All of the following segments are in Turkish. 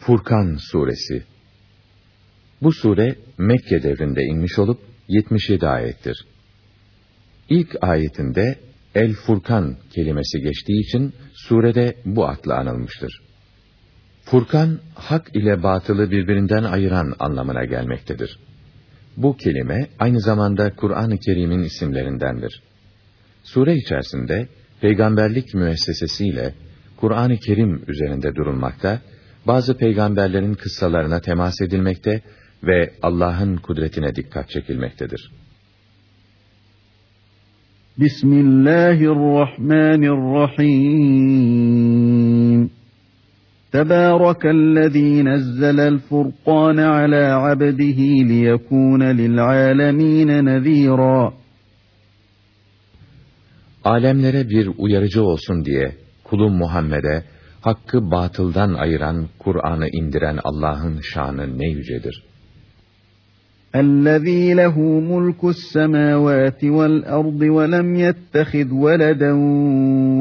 Furkan Suresi Bu sure Mekke devrinde inmiş olup 77 ayettir. İlk ayetinde El Furkan kelimesi geçtiği için surede bu adla anılmıştır. Furkan, hak ile batılı birbirinden ayıran anlamına gelmektedir. Bu kelime aynı zamanda Kur'an-ı Kerim'in isimlerindendir. Sure içerisinde peygamberlik müessesesiyle Kur'an-ı Kerim üzerinde durulmakta, bazı peygamberlerin kıssalarına temas edilmekte ve Allah'ın kudretine dikkat çekilmektedir. Bismillahirrahmanirrahim. Tebârekellezî nezzelel furqâne alâ abdihi liyekûne lil'âlemîne nezîrâ. Alemlere bir uyarıcı olsun diye kulum Muhammed'e hakkı batıldan ayıran Kur'an'ı indiren Allah'ın şanı ne yücedir. الذي له ملك السماوات والأرض ولم يتخذ ولدا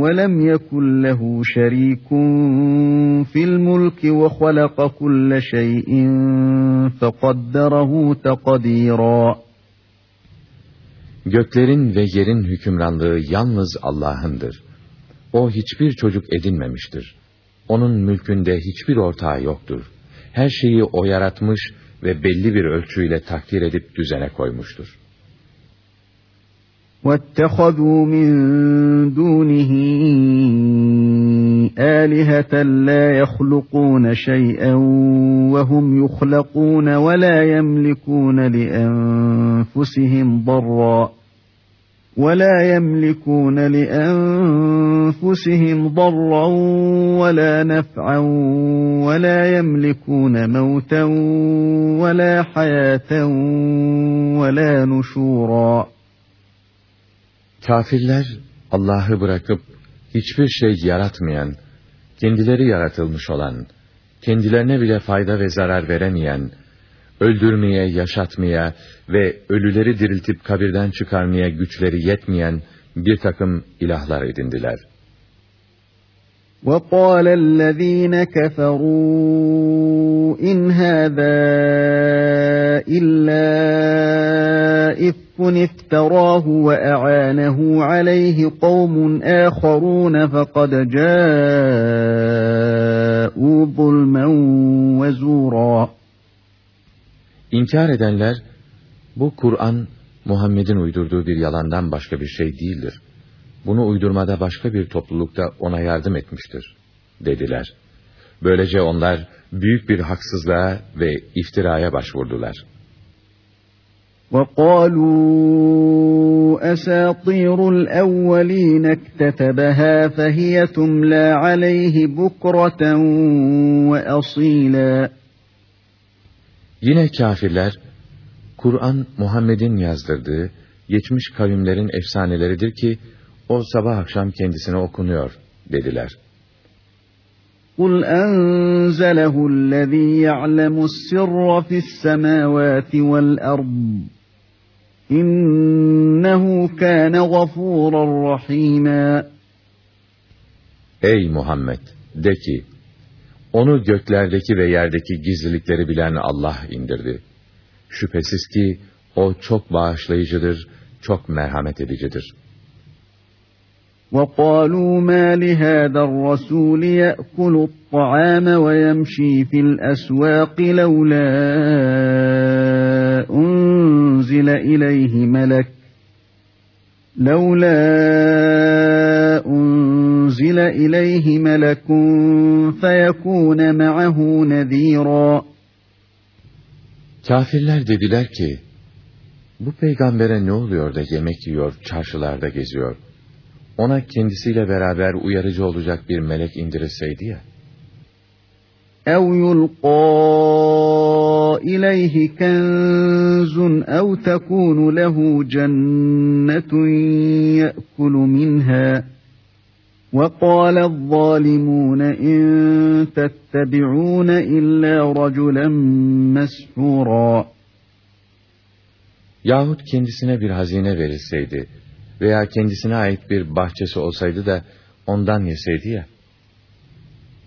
ولم يكن له شريك في الملك وخلق كل شيء فقدره تقديرا Göklerin ve yerin hükümranlığı yalnız Allah'ındır. O hiçbir çocuk edinmemiştir. Onun mülkünde hiçbir ortağı yoktur. Her şeyi O yaratmış ve belli bir ölçüyle takdir edip düzene koymuştur. وَاتَّخَذُوا مِنْ دُونِهِ آلِهَةً لَا يَخْلُقُونَ شَيْئًا وَهُمْ يُخْلَقُونَ وَلَا يَمْلِكُونَ لِأَنفُسِهِمْ ضَرًّا وَلَا يَمْلِكُونَ لِأَنفُسِهِمْ ضَرًّا وَلَا نَفْعًا وَلَا يَمْلِكُونَ مَوْتًا وَلَا حَيَاةً وَلَا نُشُورًا Kafirler Allah'ı bırakıp hiçbir şey yaratmayan, kendileri yaratılmış olan, kendilerine bile fayda ve zarar veremeyen, öldürmeye, yaşatmaya ve ölüleri diriltip kabirden çıkarmaya güçleri yetmeyen bir takım ilahlar edindiler. وَقَالَ الَّذ۪ينَ كَفَرُوا اِنْ هَذَا إِلَّا اِفْكٌ افتراه وَاَعَانَهُ عَلَيْهِ قَوْمٌ آخَرُونَ فَقَدْ جَاءُوا ظُلْمًا وَزُورًا İnkar edenler, bu Kur'an, Muhammed'in uydurduğu bir yalandan başka bir şey değildir. Bunu uydurmada başka bir toplulukta ona yardım etmiştir, dediler. Böylece onlar büyük bir haksızlığa ve iftiraya başvurdular. وَقَالُوا أَسَاطِيرُ الْأَوَّلِينَ اكْتَتَبَهَا فَهِيَ تُمْلَى عَلَيْهِ بُكْرَةً وَأَصِيلًا Yine kafirler, Kur'an Muhammed'in yazdırdığı, geçmiş kavimlerin efsaneleridir ki, o sabah akşam kendisine okunuyor, dediler. قُلْ أَنْزَلَهُ الَّذ۪ي يَعْلَمُ السِّرَّ فِي السَّمَاوَاتِ وَالْأَرْضِ İnnehu kâne gafûran rahîmâ. Ey Muhammed! De ki, onu göklerdeki ve yerdeki gizlilikleri bilen Allah indirdi. Şüphesiz ki o çok bağışlayıcıdır, çok merhamet edicidir. وَقَالُوا مَا لِهَذَا الرَّسُولِ يَأْكُلُ الطَّعَامَ وَيَمْشِي فِي الْأَسْوَاقِ لَوْلَا أُنْزِلَ إِلَيْهِ مَلَكٌ لَوْلَا أُنْزِلَ إِلَيْهِ مَلَكٌ فَيَكُونَ مَعَهُ نَذ۪يرًا Kafirler dediler ki, bu peygambere ne oluyor da yemek yiyor, çarşılarda geziyor? Ona kendisiyle beraber uyarıcı olacak bir melek indirilseydi ya. اَوْ يُلْقَى اِلَيْهِ كَنْزٌ اَوْ تَكُونُ لَهُ جَنَّةٌ يَأْكُلُ مِنْهَا وَقَالَ الظَّالِمُونَ اِنْ تَتَّبِعُونَ اِلَّا رَجُلًا مَسْحُورًا Yahut kendisine bir hazine verilseydi veya kendisine ait bir bahçesi olsaydı da ondan yeseydi ya.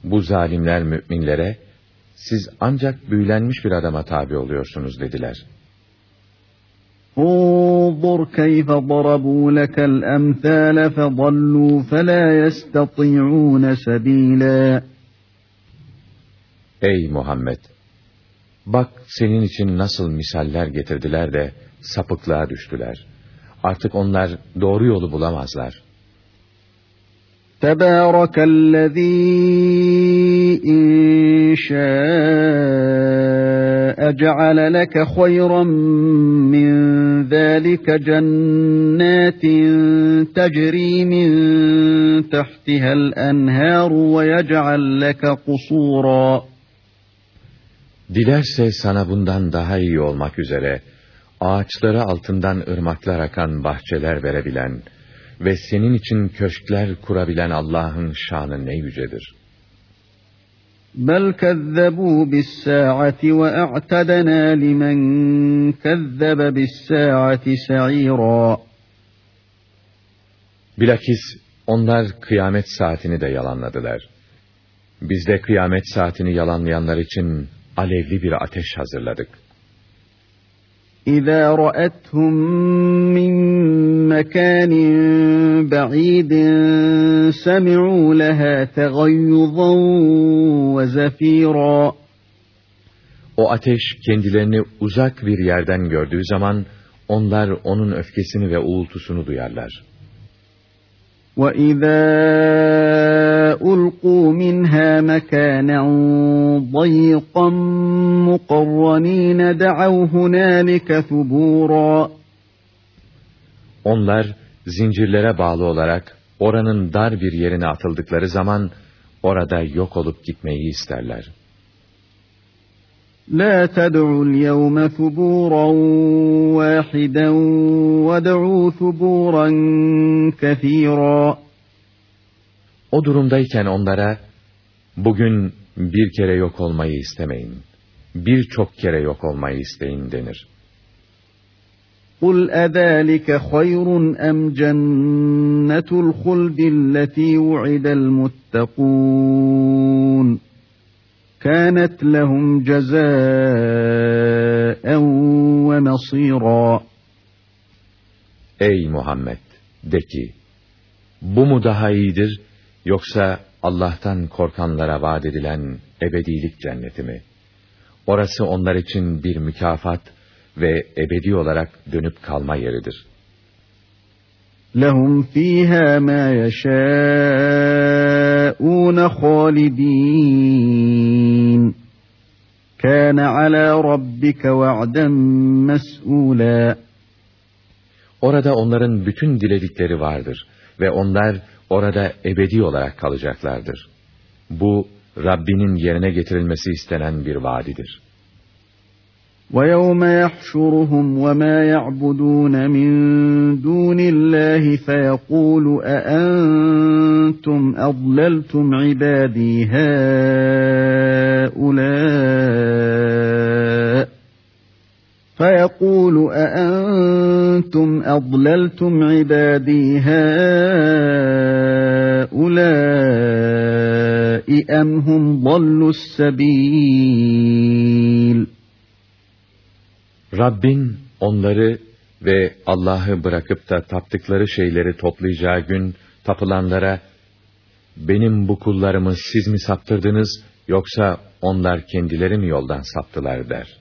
Bu zalimler müminlere, siz ancak büyülenmiş bir adama tabi oluyorsunuz dediler. انظر كيف ضربوا لك الأمثال فضلوا فلا يستطيعون سبيلا Ey Muhammed! Bak senin için nasıl misaller getirdiler de sapıklığa düştüler. Artık onlar doğru yolu bulamazlar. تبارك الذي إن شاء جعل لك خيرا من ذلك جنات تجري من تحتها الأنهار ويجعل لك قصورا Dilerse sana bundan daha iyi olmak üzere, ağaçları altından ırmaklar akan bahçeler verebilen, ve senin için köşkler kurabilen Allah'ın şanı ne yücedir. بل كذبوا بالساعة وأعتدنا لمن كذب بالساعة سعيرا Bilakis onlar kıyamet saatini de yalanladılar. Biz de kıyamet saatini yalanlayanlar için alevli bir ateş hazırladık. إذا رأتهم من مكان بعيد سمعوا لها تغيظا وزفيرا O ateş kendilerini uzak bir yerden gördüğü zaman onlar onun öfkesini ve uğultusunu duyarlar. وَإِذَا أُلْقُوا مِنْهَا مَكَانًا ضَيِّقًا مُقَرَّنِينَ دَعَوْا هُنَالِكَ ثُبُورًا Onlar zincirlere bağlı olarak oranın dar bir yerine atıldıkları zaman orada yok olup gitmeyi isterler. لا تدعوا اليوم ثبورا واحدا وادعوا ثبورا كثيرا O durumdayken onlara bugün bir kere yok olmayı istemeyin. Birçok kere yok olmayı isteyin denir. قُلْ أَذَٰلِكَ خَيْرٌ أَمْ جَنَّةُ الْخُلْدِ الَّتِي وُعِدَ الْمُتَّقُونَ كَانَتْ لَهُمْ جَزَاءً وَمَصِيرًا Ey Muhammed! De ki, bu mu daha iyidir, yoksa Allah'tan korkanlara vaat edilen ebedilik cenneti mi? Orası onlar için bir mükafat ve ebedi olarak dönüp kalma yeridir. لَهُمْ ف۪يهَا مَا يَشَاءُونَ خَالِد۪ينَ كَانَ عَلَى رَبِّكَ وَعْدًا مَسْئُولًا Orada onların bütün diledikleri vardır ve onlar orada ebedi olarak kalacaklardır. Bu, Rabbinin yerine getirilmesi istenen bir vaadidir. وَيَوْمَ يَحْشُرُهُمْ وَمَا يَعْبُدُونَ مِنْ دُونِ اللّٰهِ فَيَقُولُ أَأَنْتُمْ أَضْلَلْتُمْ عِبَادِي هَؤُلَاءِ فَيَقُولُ أَأَنْتُمْ أَضْلَلْتُمْ عِبَادِي هَؤُلَاءِ أَمْ هُمْ ضَلُّوا السَّبِيلِ Rabbin onları ve Allah'ı bırakıp da taptıkları şeyleri toplayacağı gün tapılanlara benim bu kullarımı siz mi saptırdınız yoksa onlar kendileri mi yoldan saptılar der.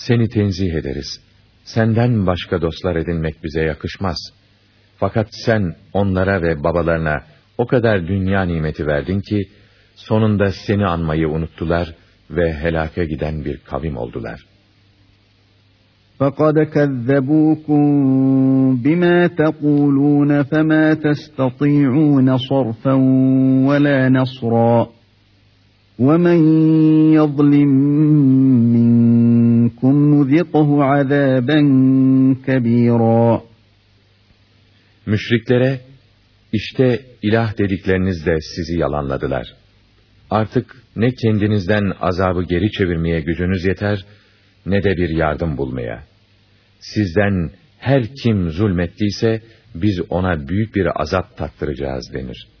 seni tenzih ederiz. Senden başka dostlar edinmek bize yakışmaz. Fakat sen onlara ve babalarına o kadar dünya nimeti verdin ki sonunda seni anmayı unuttular ve helaka giden bir kavim oldular. فَقَدْ كَذَّبُوكُمْ بِمَا تَقُولُونَ فَمَا تَسْتَطِيعُونَ صَرْفًا وَلَا نَصْرًا وَمَنْ يَظْلِمْ minkum nuziqhu azaben. Müşriklere işte ilah dedikleriniz de sizi yalanladılar. Artık ne kendinizden azabı geri çevirmeye gücünüz yeter ne de bir yardım bulmaya. Sizden her kim zulmettiyse biz ona büyük bir azap tattıracağız denir.''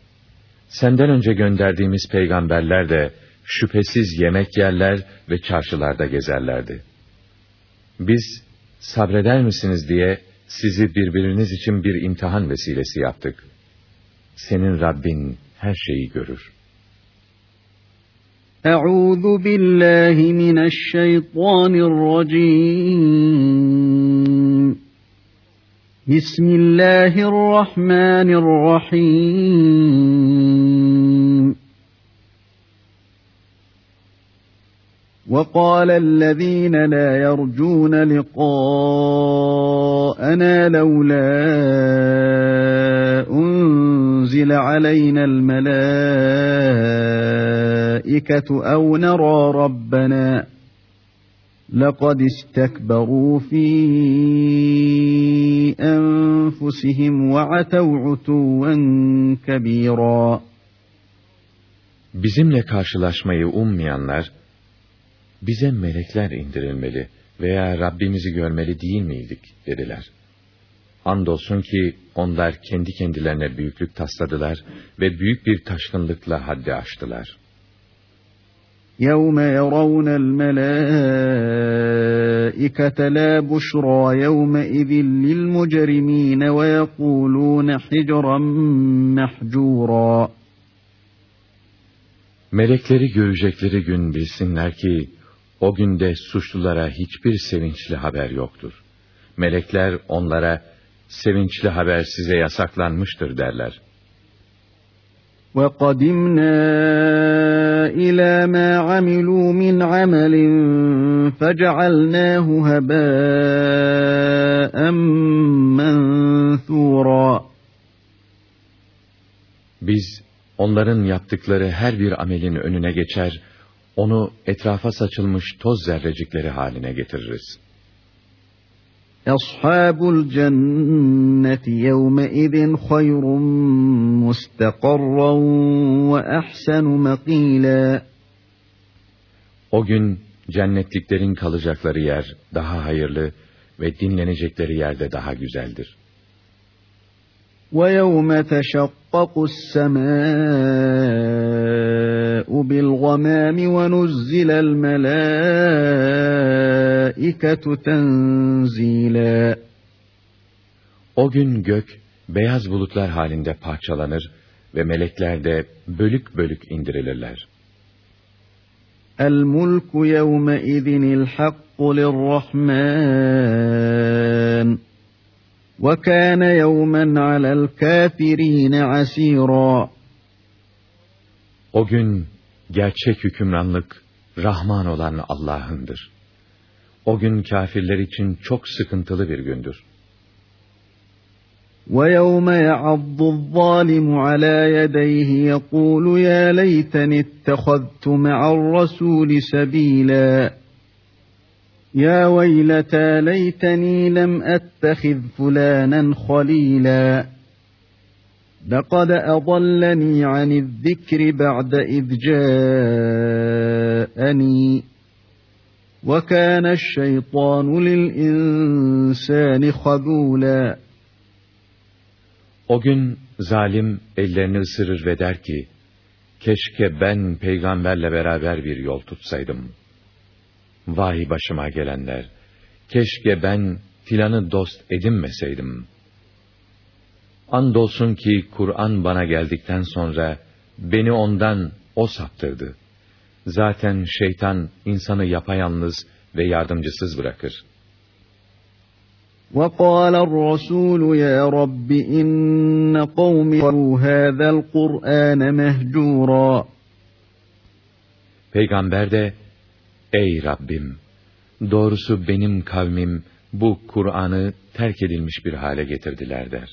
Senden önce gönderdiğimiz peygamberler de şüphesiz yemek yerler ve çarşılarda gezerlerdi. Biz sabreder misiniz diye sizi birbiriniz için bir imtihan vesilesi yaptık. Senin Rabbin her şeyi görür. Euzu billahi mineşşeytanirracim. Bismillahirrahmanirrahim. وقال الذين لا يرجون لقاءنا لولا أنزل علينا الملائكة أو نرى ربنا لقد استكبروا في أنفسهم وعتوا عتوا كبيرا. Bizimle karşılaşmayı ummayanlar, bize melekler indirilmeli veya Rabbimizi görmeli değil miydik dediler. Andolsun ki onlar kendi kendilerine büyüklük tasladılar ve büyük bir taşkınlıkla haddi aştılar. يَوْمَ يَرَوْنَ الْمَلَائِكَةَ لَا بُشْرَى يَوْمَئِذٍ لِلْمُجْرِمِينَ وَيَقُولُونَ حِجْرًا مَحْجُورًا Melekleri görecekleri gün bilsinler ki, o günde suçlulara hiçbir sevinçli haber yoktur. Melekler onlara, sevinçli haber size yasaklanmıştır derler. وَقَدِمْنَا إِلَى مَا عَمِلُوا مِنْ عَمَلٍ فَجَعَلْنَاهُ هَبَاءً مَنْثُورًا Biz, onların yaptıkları her bir amelin önüne geçer, onu etrafa saçılmış toz zerrecikleri haline getiririz. Ashabul cenneti yevmeidin hayrun mustakarran ve ahsenu mekila. O gün cennetliklerin kalacakları yer daha hayırlı ve dinlenecekleri yerde daha güzeldir. وَيَوْمَ تَشَقَّقُ السَّمَاءُ بِالْغَمَامِ وَنُزِّلَ الْمَلَائِكَةُ تَنْزِيلًا O gün gök, beyaz bulutlar halinde parçalanır ve melekler de bölük bölük indirilirler. الْمُلْكُ يَوْمَئِذٍ الْحَقُّ لِلرَّحْمَنِ وَكَانَ يَوْمًا عَلَى الْكَافِرِينَ عَسِيرًا O gün gerçek hükümranlık Rahman olan Allah'ındır. O gün kafirler için çok sıkıntılı bir gündür. وَيَوْمَ يَعَضُّ الظَّالِمُ عَلَى يَدَيْهِ يَقُولُ يَا لَيْتَنِ اتَّخَذْتُ مَعَ الرَّسُولِ سَبِيلًا يا ويلتى ليتني لم أتخذ فلانا خليلا لقد أضلني عن الذكر بعد إذ جاءني وكان الشيطان للإنسان خذولا O gün zalim ellerini ısırır ve der ki, keşke ben peygamberle beraber bir yol tutsaydım.'' Vay başıma gelenler! Keşke ben filanı dost edinmeseydim. Andolsun ki Kur'an bana geldikten sonra beni ondan o saptırdı. Zaten şeytan insanı yapayalnız ve yardımcısız bırakır. وقال الرسول يا رب إن قوم هذا القرآن مهجورا Peygamber de, Ey Rabbim! Doğrusu benim kavmim bu Kur'an'ı terk edilmiş bir hale getirdiler der.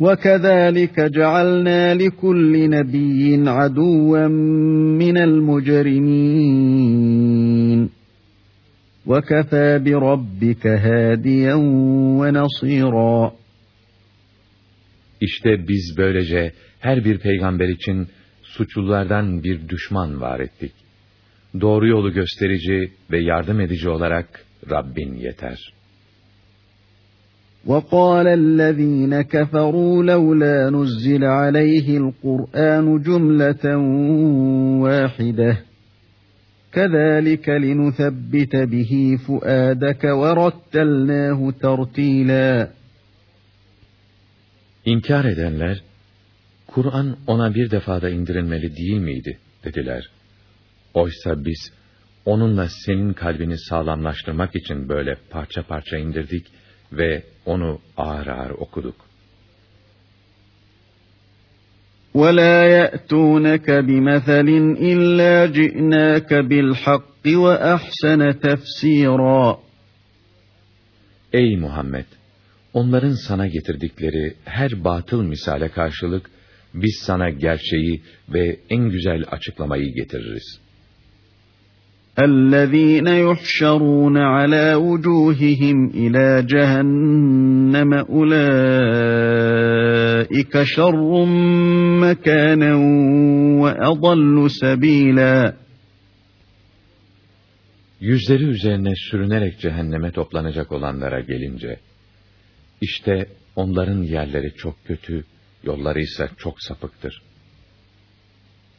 وَكَذَٰلِكَ جَعَلْنَا لِكُلِّ نَبِيٍّ عَدُوًّا مِّنَ الْمُجْرِمِينَ وَكَفَى بِرَبِّكَ هَادِيًا وَنَصِيرًا İşte biz böylece her bir peygamber için suçlulardan bir düşman var ettik. Doğru yolu gösterici ve yardım edici olarak Rabbin yeter. وَقَالَ الَّذ۪ينَ كَفَرُوا لَوْلَا نُزِّلَ عَلَيْهِ الْقُرْآنُ جُمْلَةً وَاحِدَةً كَذَٰلِكَ لِنُثَبِّتَ بِهِ فُؤَادَكَ وَرَتَّلْنَاهُ تَرْتِيلًا İnkar edenler, Kur'an ona bir defada indirilmeli değil miydi, dediler. Oysa biz, onunla senin kalbini sağlamlaştırmak için böyle parça parça indirdik ve onu ağır ağır okuduk. وَلَا يَأْتُونَكَ بِمَثَلٍ إِلَّا جِئْنَاكَ بِالْحَقِّ وَأَحْسَنَ تَفْسِيرًا Ey Muhammed! Onların sana getirdikleri her batıl misale karşılık, biz sana gerçeği ve en güzel açıklamayı getiririz. اَلَّذ۪ينَ يُحْشَرُونَ عَلَى وُجُوهِهِمْ اِلَى جَهَنَّمَ اُولَٰئِكَ شَرٌّ مَكَانًا وَاَضَلُّ سَب۪يلًا Yüzleri üzerine sürünerek cehenneme toplanacak olanlara gelince, işte onların yerleri çok kötü, yolları ise çok sapıktır.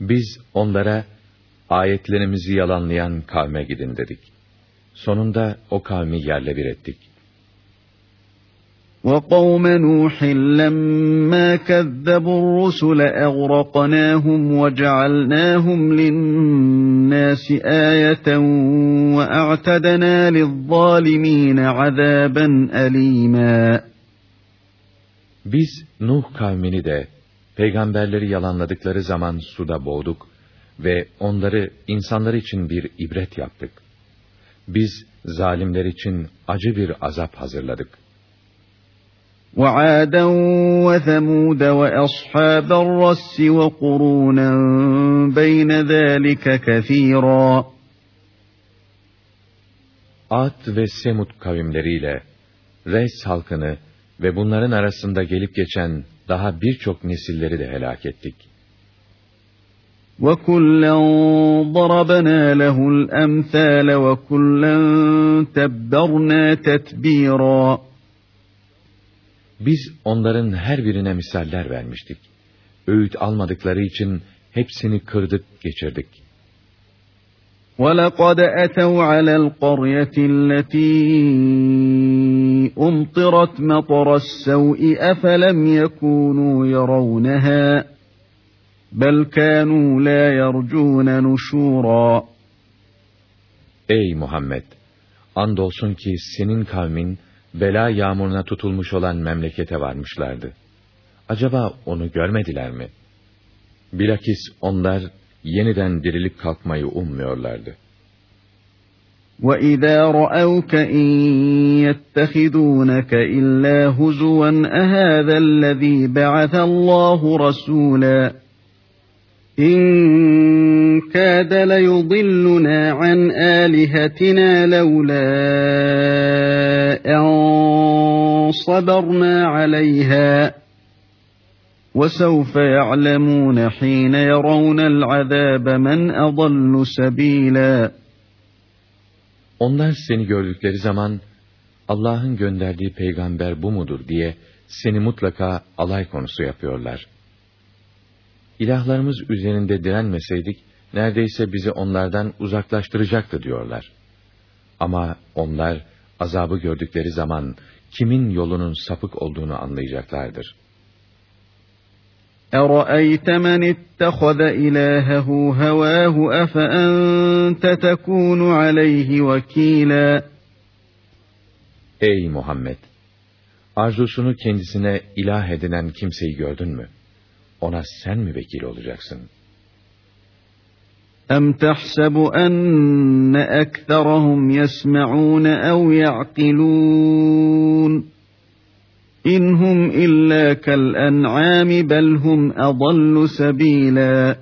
Biz onlara ayetlerimizi yalanlayan kavme gidin dedik. Sonunda o kavmi yerle bir ettik. وَقَوْمَ نُوحٍ لَمَّا كَذَّبُوا الرُّسُلَ أَغْرَقْنَاهُمْ وَجَعَلْنَاهُمْ لِلنَّاسِ آيَةً وَأَعْتَدْنَا لِلظَّالِمِينَ عَذَابًا أَلِيمًا Biz Nuh kavmini de peygamberleri yalanladıkları zaman suda boğduk ve onları insanlar için bir ibret yaptık. Biz zalimler için acı bir azap hazırladık. وَعَادًا وَثَمُودَ وَأَصْحَابَ الرَّسِّ وَقُرُونًا بَيْنَ ذَٰلِكَ كَثِيرًا Ad ve Semud kavimleriyle Res halkını ve bunların arasında gelip geçen daha birçok nesilleri de helak ettik. وَكُلًّا ضَرَبْنَا لَهُ الْأَمْثَالَ وَكُلًّا تَبَّرْنَا تَتْبِيرًا Biz onların her birine misaller vermiştik. Öğüt almadıkları için hepsini kırdık, geçirdik. وَلَقَدْ أَتَوْا عَلَى الْقَرْيَةِ الَّتِي أُمْطِرَتْ مَطَرَ السَّوْءِ أَفَلَمْ يَكُونُوا يَرَوْنَهَا بَلْ كَانُوا لَا يَرْجُونَ نُشُورًا Ey Muhammed! Andolsun ki senin kavmin, bela yağmuruna tutulmuş olan memlekete varmışlardı. Acaba onu görmediler mi? Bilakis onlar, yeniden dirilip kalkmayı ummuyorlardı. وَإِذَا رَأَوْكَ إِنْ يَتَّخِذُونَكَ إِلَّا هُزُوًا أَهَذَا الَّذ۪ي بَعَثَ اللّٰهُ رَسُولًا إِنْ كَادَ لَيُضِلُّنَا عَنْ آلِهَتِنَا لَوْلَا أَنْ صَبَرْنَا عَلَيْهَا وَسَوْفَ يَعْلَمُونَ حِينَ يَرَوْنَ الْعَذَابَ مَنْ أَضَلُّ سَب۪يلًا Onlar seni gördükleri zaman, Allah'ın gönderdiği peygamber bu mudur diye, seni mutlaka alay konusu yapıyorlar. İlahlarımız üzerinde direnmeseydik, neredeyse bizi onlardan uzaklaştıracaktı diyorlar. Ama onlar, azabı gördükleri zaman, kimin yolunun sapık olduğunu anlayacaklardır.'' أَرَأَيْتَ مَنِ اتَّخَذَ إِلَٰهَهُ هَوَاهُ أَفَأَنْتَ تَكُونُ عَلَيْهِ وَكِيلًا Ey Muhammed! Arzusunu kendisine ilah edinen kimseyi gördün mü? Ona sen mi vekil olacaksın? أَمْ تَحْسَبُ أَنَّ أَكْثَرَهُمْ يَسْمَعُونَ أَوْ يَعْقِلُونَ İnhum illa kel en'ami belhum adallu sabila.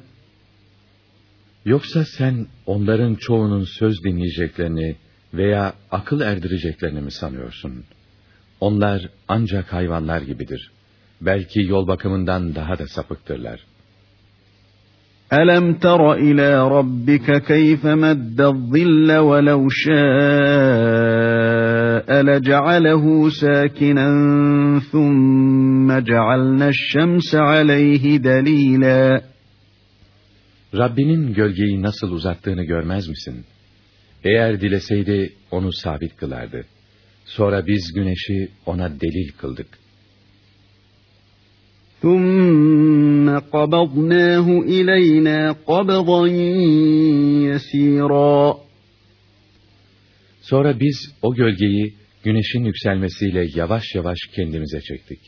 Yoksa sen onların çoğunun söz dinleyeceklerini veya akıl erdireceklerini mi sanıyorsun? Onlar ancak hayvanlar gibidir. Belki yol bakımından daha da sapıktırlar. أَلَمْ تَرَ إِلَى رَبِّكَ كَيْفَ مَدَّ الظِّلَّ وَلَوْ شَاءَ شَاءَ لَجَعَلَهُ سَاكِنًا ثُمَّ جَعَلْنَا الشَّمْسَ عَلَيْهِ دَلِيلًا Rabbinin gölgeyi nasıl uzattığını görmez misin? Eğer dileseydi onu sabit kılardı. Sonra biz güneşi ona delil kıldık. ثُمَّ قَبَضْنَاهُ إِلَيْنَا قَبْضًا يَس۪يرًا Sonra biz o gölgeyi güneşin yükselmesiyle yavaş yavaş kendimize çektik.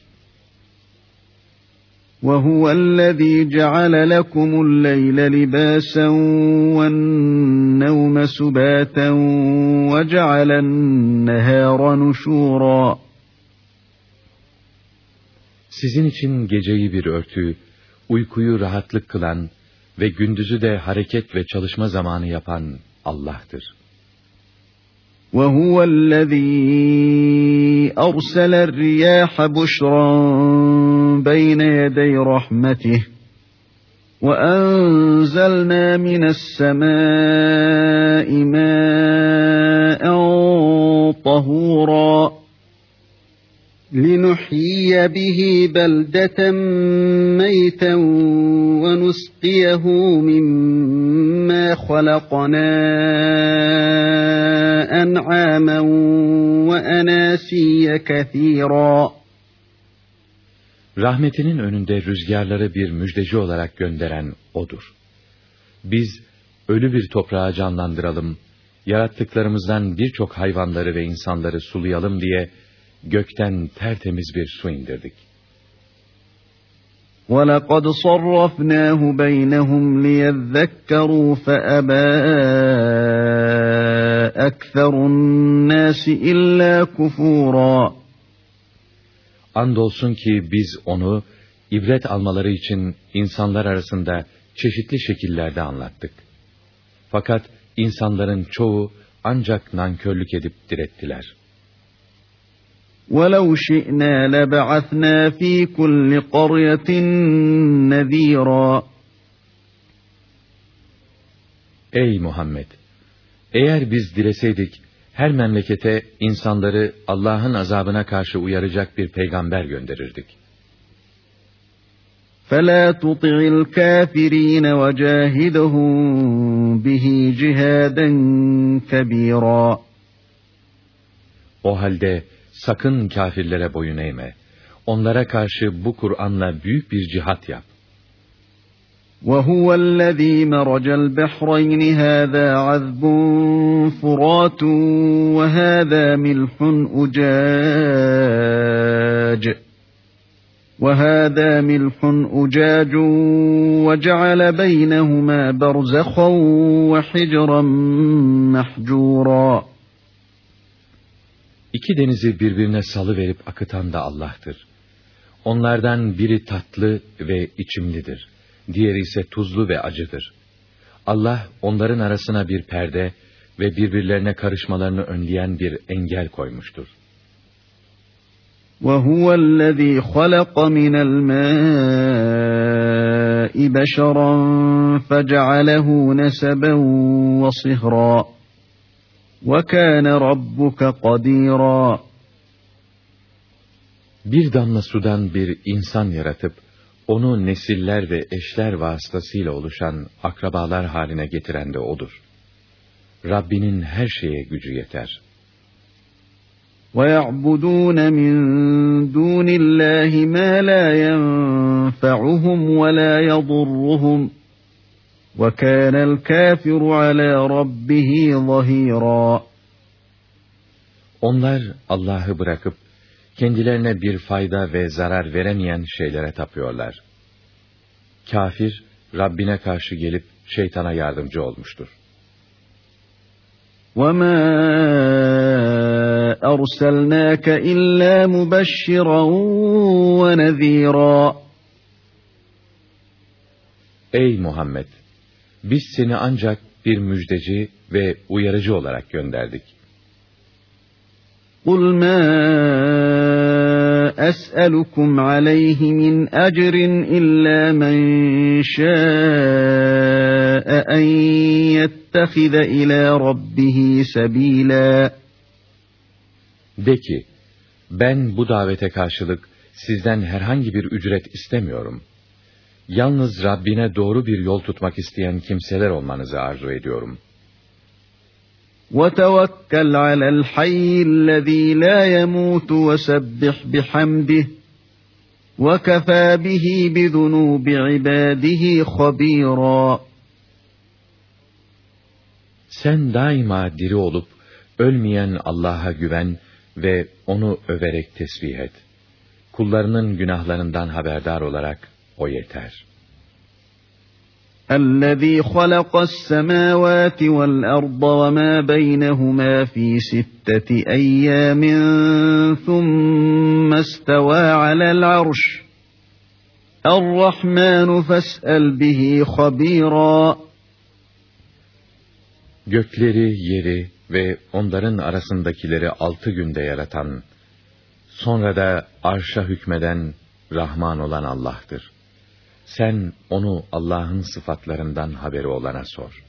وَهُوَ الَّذ۪ي جَعَلَ لَكُمُ اللَّيْلَ لِبَاسًا وَالنَّوْمَ سُبَاتًا وَجَعَلَ النَّهَارَ نُشُورًا Sizin için geceyi bir örtü, uykuyu rahatlık kılan ve gündüzü de hareket ve çalışma zamanı yapan Allah'tır. وَهُوَ الَّذ۪ي أَرْسَلَ الرِّيَاحَ بُشْرًا بَيْنَ يَدَيْ رَحْمَتِهِ وَأَنْزَلْنَا مِنَ السَّمَاءِ مَاءً طَهُورًا لِنُحْيِيَ بِهِ بَلْدَةً مَيْتًا وَنُسْقِيَهُ مِمَّا خَلَقْنَا أَنْعَامًا وَأَنَاسِيَّ كَثِيرًا Rahmetinin önünde rüzgarları bir müjdeci olarak gönderen O'dur. Biz ölü bir toprağı canlandıralım, yarattıklarımızdan birçok hayvanları ve insanları sulayalım diye gökten tertemiz bir su indirdik. وَلَقَدْ صَرَّفْنَاهُ بَيْنَهُمْ لِيَذَّكَّرُوا فَأَبَى أَكْثَرُ النَّاسِ إِلَّا كُفُورًا Andolsun ki biz onu ibret almaları için insanlar arasında çeşitli şekillerde anlattık. Fakat insanların çoğu ancak nankörlük edip direttiler. وَلَوْ شِئْنَا لَبَعَثْنَا ف۪ي كُلِّ قَرْيَةٍ نَذ۪يرًا Ey Muhammed! Eğer biz dileseydik, her memlekete insanları Allah'ın azabına karşı uyaracak bir peygamber gönderirdik. فَلَا تُطِعِ الْكَافِر۪ينَ وَجَاهِدَهُمْ بِهِ جِهَادًا كَب۪يرًا O halde, sakın kafirlere boyun eğme. Onlara karşı bu Kur'an'la büyük bir cihat yap. وَهُوَ الَّذ۪ي مَرَجَ الْبَحْرَيْنِ هَذَا عَذْبٌ فُرَاتٌ وَهَذَا مِلْحٌ أُجَاجٌ وَهَذَا مِلْحٌ أُجَاجٌ وَجَعَلَ بَيْنَهُمَا بَرْزَخًا وَحِجْرًا مَحْجُورًا İki denizi birbirine salı verip akıtan da Allah'tır. Onlardan biri tatlı ve içimlidir. Diğeri ise tuzlu ve acıdır. Allah onların arasına bir perde ve birbirlerine karışmalarını önleyen bir engel koymuştur. وهو الذي خلق من الماء بشرا فجعله نسبا وصهرا وكان ربك قديرا Bir damla sudan bir insan yaratıp, onu nesiller ve eşler vasıtasıyla oluşan akrabalar haline getiren de O'dur. Rabbinin her şeye gücü yeter.'' وَيَعْبُدُونَ مِنْ دُونِ اللّٰهِ مَا لَا يَنْفَعُهُمْ وَلَا يَضُرُّهُمْ وَكَانَ الْكَافِرُ عَلَى رَبِّهِ ظَهِيرًا Onlar Allah'ı bırakıp kendilerine bir fayda ve zarar veremeyen şeylere tapıyorlar. Kafir, Rabbine karşı gelip şeytana yardımcı olmuştur. وَمَا أَرْسَلْنَاكَ إِلَّا مُبَشِّرًا وَنَذ۪يرًا Ey Muhammed! Biz seni ancak bir müjdeci ve uyarıcı olarak gönderdik. قُلْ مَا أَسْأَلُكُمْ عَلَيْهِ مِنْ أَجْرٍ إِلَّا مَنْ شَاءَ أَنْ يَتَّخِذَ إِلَى رَبِّهِ سَب۪يلًا De ki, ben bu davete karşılık sizden herhangi bir ücret istemiyorum. Yalnız Rabbine doğru bir yol tutmak isteyen kimseler olmanızı arzu ediyorum. وَتَوَكَّلْ عَلَى الْحَيِّ الَّذ۪ي لَا يَمُوتُ وَسَبِّحْ بِحَمْدِهِ وَكَفَى بِهِ بِذُنُوبِ عِبَادِهِ خَب۪يرًا Sen daima diri olup, ölmeyen Allah'a güven ve onu överek tesbih et. Kullarının günahlarından haberdar olarak o yeter. الذي خلق السماوات والأرض وما بينهما في ستة أيام ثم استوى على العرش الرحمن فاسأل به خبيرا Gökleri, yeri ve onların arasındakileri altı günde yaratan, sonra da arşa hükmeden Rahman olan Allah'tır. Sen onu Allah'ın sıfatlarından haberi olana sor.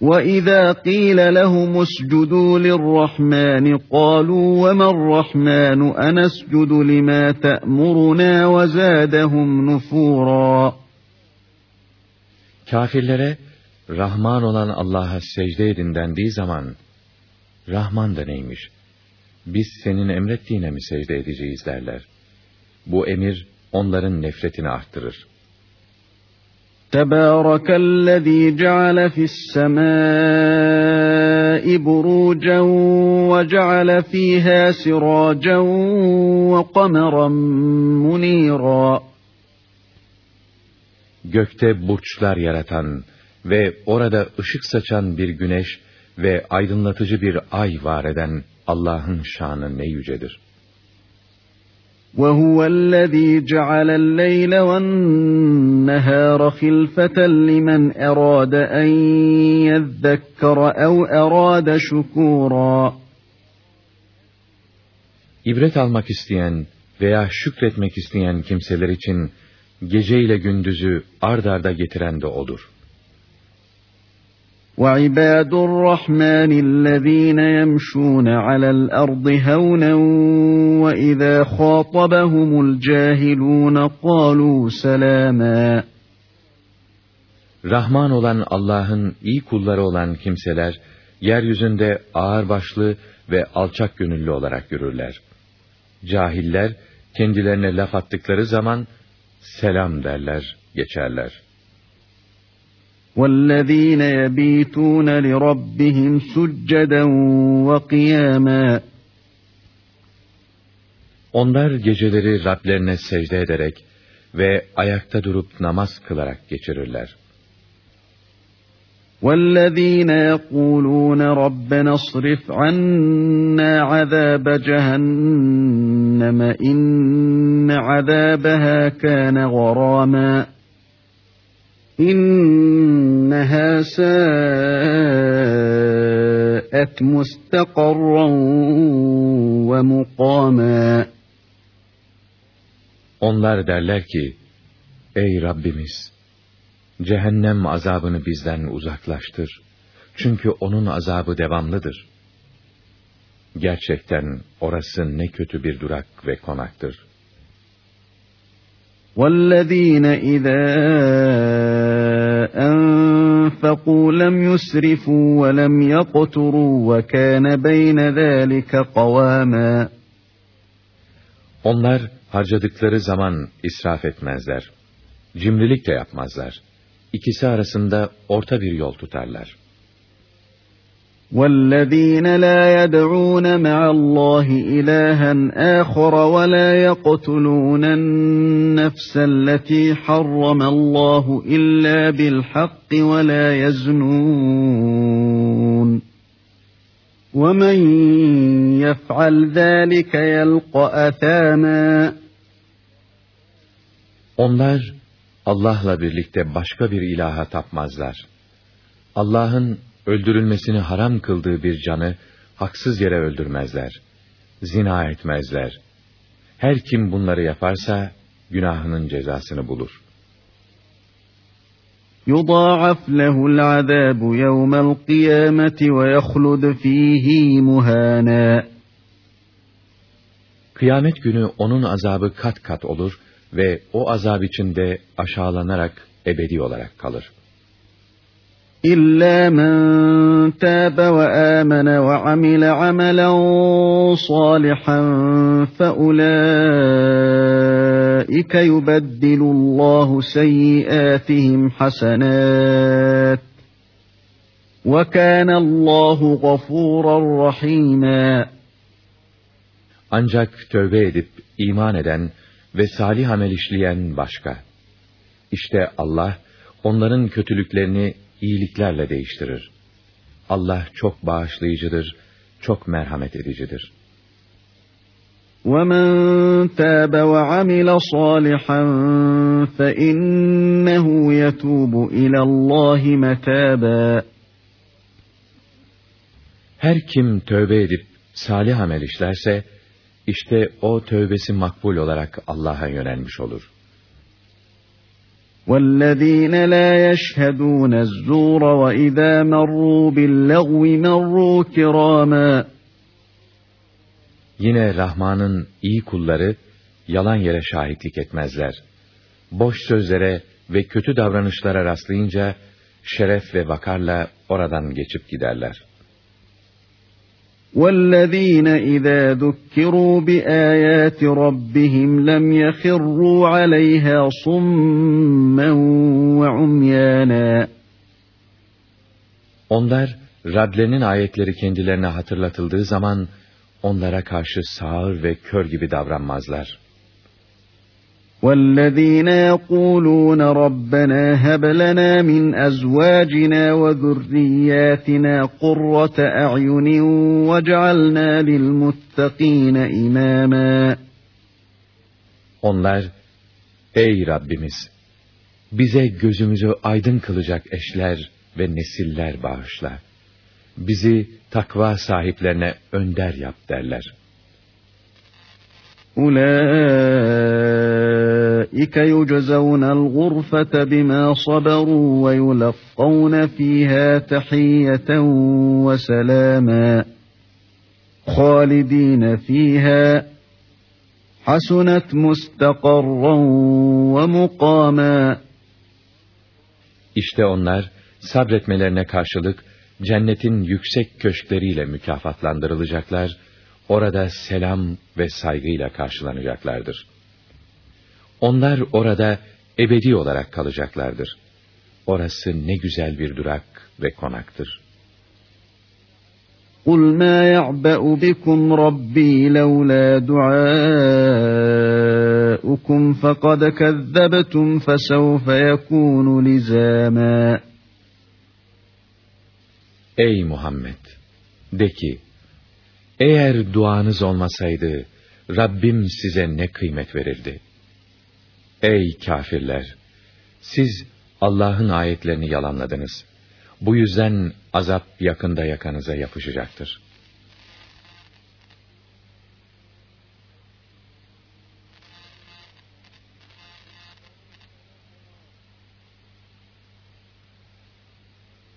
وَإِذَا قِيلَ لَهُمُ اسْجُدُوا لِلرَّحْمَنِ قَالُوا وَمَا الرَّحْمَنُ أَنَسْجُدُ لِمَا تَأْمُرُنَا وَزَادَهُمْ نُفُورًا Kafirlere, Rahman olan Allah'a secde edin dendiği zaman, Rahman da neymiş? Biz senin emrettiğine mi secde edeceğiz derler. Bu emir, onların nefretini arttırır. تبارك الذي جعل في السماء بروجا وجعل فيها سراجا وقمرا منيرا Gökte burçlar yaratan ve orada ışık saçan bir güneş ve aydınlatıcı bir ay var eden Allah'ın şanı ne yücedir. وهو الذي جعل الليل والنهار خلفة لمن أراد أن يذكر أو أراد شكورا İbret almak isteyen veya şükretmek isteyen kimseler için gece ile gündüzü ard arda getiren de O'dur. وعباد الرحمن الذين يمشون على الأرض هونا وإذا خاطبهم الجاهلون قالوا سلاما Rahman olan Allah'ın iyi kulları olan kimseler, yeryüzünde ağırbaşlı ve alçak gönüllü olarak yürürler. Cahiller, kendilerine laf attıkları zaman, selam derler, geçerler. وَالَّذ۪ينَ يَب۪يتُونَ لِرَبِّهِمْ سُجَّدًا وَقِيَامًا Onlar geceleri Rablerine secde ederek ve ayakta durup namaz kılarak geçirirler. وَالَّذ۪ينَ يَقُولُونَ رَبَّنَا اصْرِفْ عَنَّا عَذَابَ جَهَنَّمَ اِنَّ عَذَابَهَا كَانَ غَرَامًا İnneha sâet حسنت مستقرا ومقاما Onlar derler ki, Ey Rabbimiz! Cehennem azabını bizden uzaklaştır. Çünkü onun azabı devamlıdır. Gerçekten orası ne kötü bir durak ve konaktır. وَالَّذ۪ينَ اِذَا أَنفَقُوا لَمْ يُسْرِفُوا وَلَمْ يَقْتُرُوا وَكَانَ بَيْنَ ذَٰلِكَ قَوَامًا Onlar harcadıkları zaman israf etmezler. Cimrilik de yapmazlar. İkisi arasında orta bir yol tutarlar. وَالَّذ۪ينَ لَا يَدْعُونَ مَعَ اللّٰهِ إِلَٰهًا آخَرَ وَلَا يَقْتُلُونَ النَّفْسَ الَّتِي حَرَّمَ اللّٰهُ إِلَّا بِالْحَقِّ وَلَا يَزْنُونَ وَمَنْ يَفْعَلْ ذَٰلِكَ يَلْقَ أَثَامًا Onlar Allah'la birlikte başka bir ilaha tapmazlar. Allah'ın öldürülmesini haram kıldığı bir canı haksız yere öldürmezler. Zina etmezler. Her kim bunları yaparsa günahının cezasını bulur. يُضَاعَفْ لَهُ الْعَذَابُ يَوْمَ الْقِيَامَةِ وَيَخْلُدْ ف۪يهِ مُهَانًا Kıyamet günü onun azabı kat kat olur ve o azab içinde aşağılanarak ebedi olarak kalır. İlla men tâbe ve âmene ve amile amelen salihan fe ulaike yubeddilullahu seyyiatihim hasenat. Ve kânallahu gafûran rahîmâ. Ancak tövbe edip iman eden ve salih amel işleyen başka. İşte Allah onların kötülüklerini iyiliklerle değiştirir. Allah çok bağışlayıcıdır, çok merhamet edicidir. وَمَنْ تَابَ وَعَمِلَ صَالِحًا فَإِنَّهُ يَتُوبُ إِلَى اللّٰهِ مَتَابًا Her kim tövbe edip salih amel işlerse, işte o tövbesi makbul olarak Allah'a yönelmiş olur. وَالَّذ۪ينَ لَا يَشْهَدُونَ الزُّورَ وَإِذَا مَرُّوا بِاللَّغْوِ مَرُّوا كِرَامًا Yine Rahman'ın iyi kulları yalan yere şahitlik etmezler. Boş sözlere ve kötü davranışlara rastlayınca şeref ve vakarla oradan geçip giderler. وَالَّذ۪ينَ اِذَا ذُكِّرُوا بِآيَاتِ رَبِّهِمْ لَمْ يَخِرُّوا عَلَيْهَا صُمًّا وَعُمْيَانًا Onlar, Rablerinin ayetleri kendilerine hatırlatıldığı zaman, onlara karşı sağır ve kör gibi davranmazlar. وَالَّذ۪ينَ يَقُولُونَ رَبَّنَا هَبْ لَنَا مِنْ أَزْوَاجِنَا وَذُرِّيَّاتِنَا قُرَّةَ أَعْيُنٍ وَاجْعَلْنَا لِلْمُتَّقِينَ إِمَامًا Onlar, ey Rabbimiz! Bize gözümüzü aydın kılacak eşler ve nesiller bağışla. Bizi takva sahiplerine önder yap derler. أولئك يجزون الغرفة بما صبروا ويلقون فيها تحية وسلاما خالدين فيها حسنت مستقرا ومقاما İşte onlar sabretmelerine karşılık cennetin yüksek köşkleriyle mükafatlandırılacaklar orada selam ve saygıyla karşılanacaklardır. Onlar orada ebedi olarak kalacaklardır. Orası ne güzel bir durak ve konaktır. قُلْ مَا يَعْبَأُ بِكُمْ رَبِّي لَوْلَا دُعَاؤُكُمْ فَقَدْ كَذَّبْتُمْ فَسَوْفَ يَكُونُ لِزَامًا Ey Muhammed! De ki, eğer duanız olmasaydı, Rabbim size ne kıymet verirdi? Ey kafirler! Siz Allah'ın ayetlerini yalanladınız. Bu yüzden azap yakında yakanıza yapışacaktır.